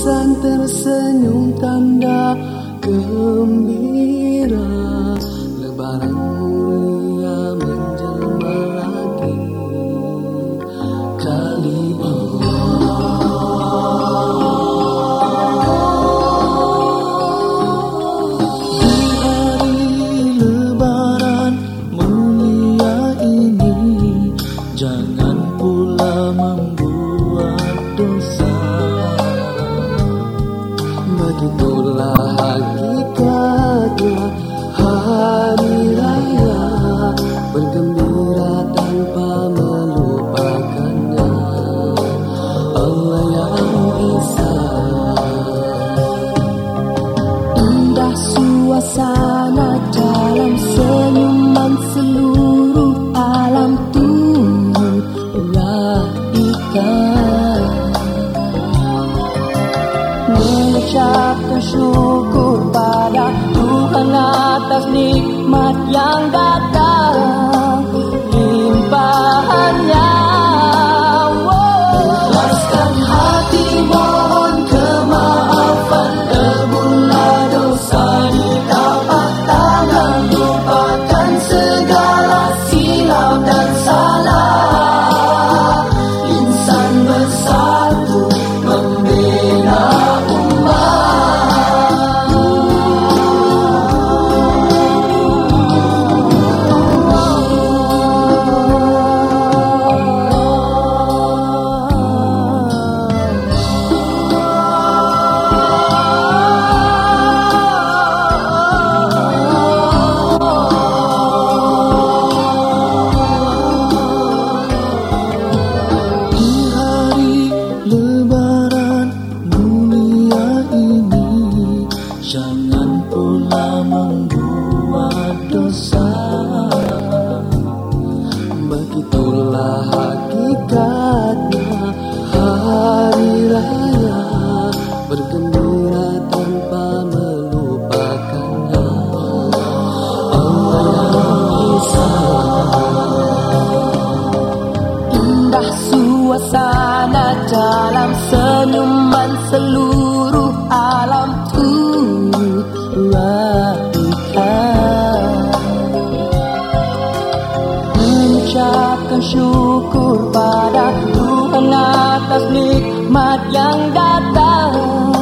Sang tersenyum tanda gembira. Begitulah hakikatnya hari raya Bergembira tanpa melupakannya. Allah yang Esa. Indah suasana nikmat yang datang Begitulah hakikatnya hari raya Bergembira tanpa melupakannya Allah Esa Indah suasana dalam senyuman seluruh alam turutlah bersyukur pada Tuhan atas nikmat yang datang.